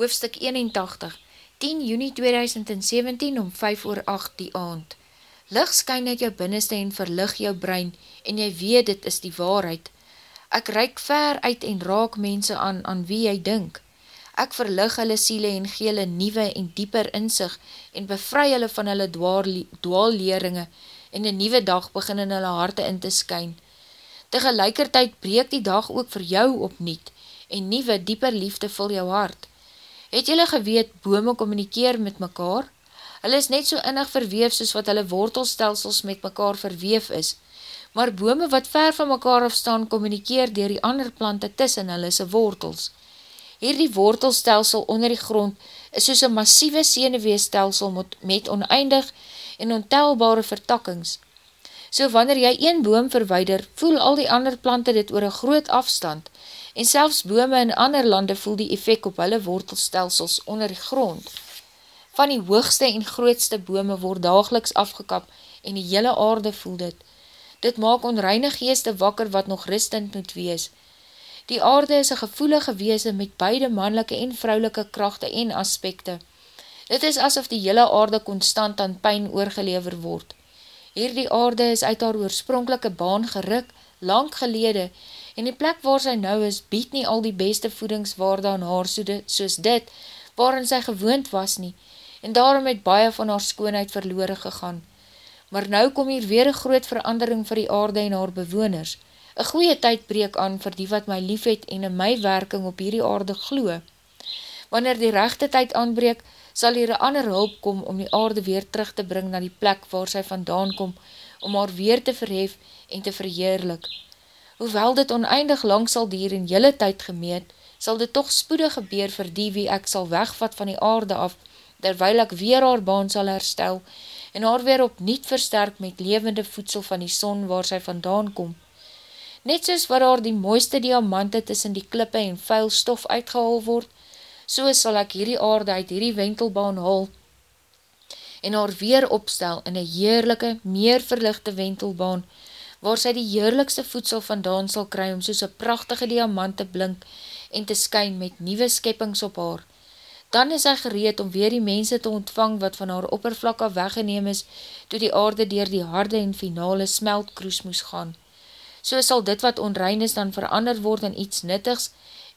hoofstuk 81, 10 juni 2017 om 5 oor 8 die aand. Licht skyn uit jou binneste en verlig jou brein en jy weet dit is die waarheid. Ek reik ver uit en raak mense aan aan wie jy dink. Ek verlig hulle siele en gee hulle nieuwe en dieper inzicht en bevry hulle van hulle dwaalleringe en een nieuwe dag begin in hulle harte in te skyn. Tegelijkertijd breek die dag ook vir jou opniet en nieuwe dieper liefde vul jou hart. Het jylle geweet, bome communikeer met mekaar? Hulle is net so innig verweef soos wat hulle wortelstelsels met mekaar verweef is, maar bome wat ver van mekaar afstaan communikeer dier die ander plante tussen hulle se wortels. Hierdie wortelstelsel onder die grond is soos een massieve seneweestelsel met, met oneindig en ontelbare vertakkings. So wanneer jy een boom verweider, voel al die ander plante dit oor een groot afstand, en selfs bome in ander lande voel die effect op hulle wortelstelsels onder die grond. Van die hoogste en grootste bome word dageliks afgekap en die hele aarde voel dit. Dit maak onreine geeste wakker wat nog rustend moet wees. Die aarde is een gevoelige weese met beide mannelike en vrouwelike krachte en aspekte. Dit is asof die hele aarde constant aan pijn oorgelever word. Hier die aarde is uit haar oorspronkelike baan geruk, lang gelede, en die plek waar sy nou is, bied nie al die beste voedingswaarde aan haar soede, soos dit, waarin sy gewoond was nie, en daarom het baie van haar skoonheid verloore gegaan. Maar nou kom hier weer een groot verandering vir die aarde en haar bewoners. Een goeie tyd breek aan vir die wat my lief het en in my werking op hierdie aarde gloe. Wanneer die rechte tyd aanbreek, sal hier een ander hulp kom om die aarde weer terug te bring na die plek waar sy vandaan kom, om haar weer te verhef en te verheerlik. Hoewel dit oneindig lang sal dier in jylle tyd gemeet, sal dit toch spoedig gebeur vir die wie ek sal wegvat van die aarde af, terwyl ek weer haar baan sal herstel en haar weer opnieuw versterk met levende voedsel van die son waar sy vandaan kom. Net soos waar haar die mooiste diamante tussen die klippe en vuil stof uitgehal word, so sal ek hierdie aarde uit hierdie wentelbaan hal en haar weer opstel in een heerlijke, meer verlichte wentelbaan, waar sy die heerlikste voedsel vandaan sal kry om soos een prachtige diamant te blink en te skyn met nieuwe skeppings op haar. Dan is hy gereed om weer die mense te ontvang wat van haar oppervlak af weggeneem is, toe die aarde dier die harde en finale smeltkroes moes gaan. So sal dit wat onrein is dan verander word in iets nuttigs,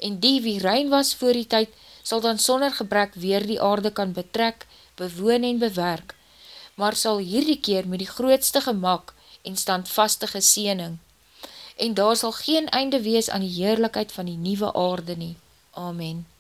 en die wie rein was voor die tyd, sal dan sonder gebrek weer die aarde kan betrek, bewoon en bewerk, maar sal hierdie keer met die grootste gemak, en standvastige siening, en daar sal geen einde wees aan die heerlijkheid van die nieuwe aarde nie. Amen.